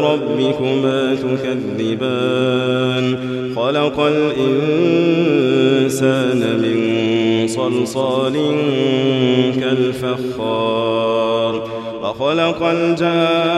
ربكما تكذبان. خلق الإنسان من صلصال كالفخار. وخلق الجان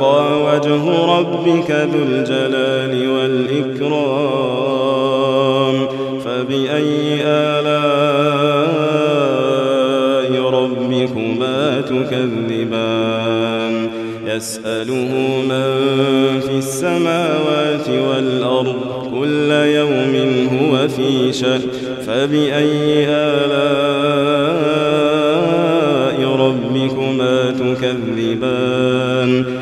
ويبقى وجه ربك ذو الجلال والإكرام. فبأي آلاء ربكما تكذبان؟ يسأله من في السماوات والأرض كل يوم هو في شأن فبأي آلاء ربكما تكذبان؟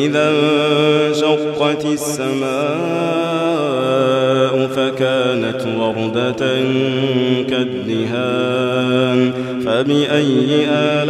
فإذا انشقت السماء فكانت وردة كالدهان فبأي آلاء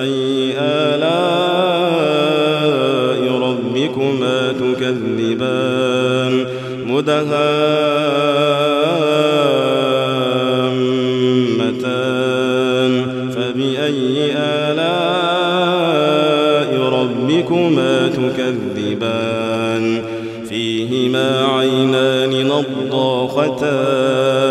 مدهامتان. فبأي آلاء ربكما تكذبان؟ فيهما عينان نضاختان.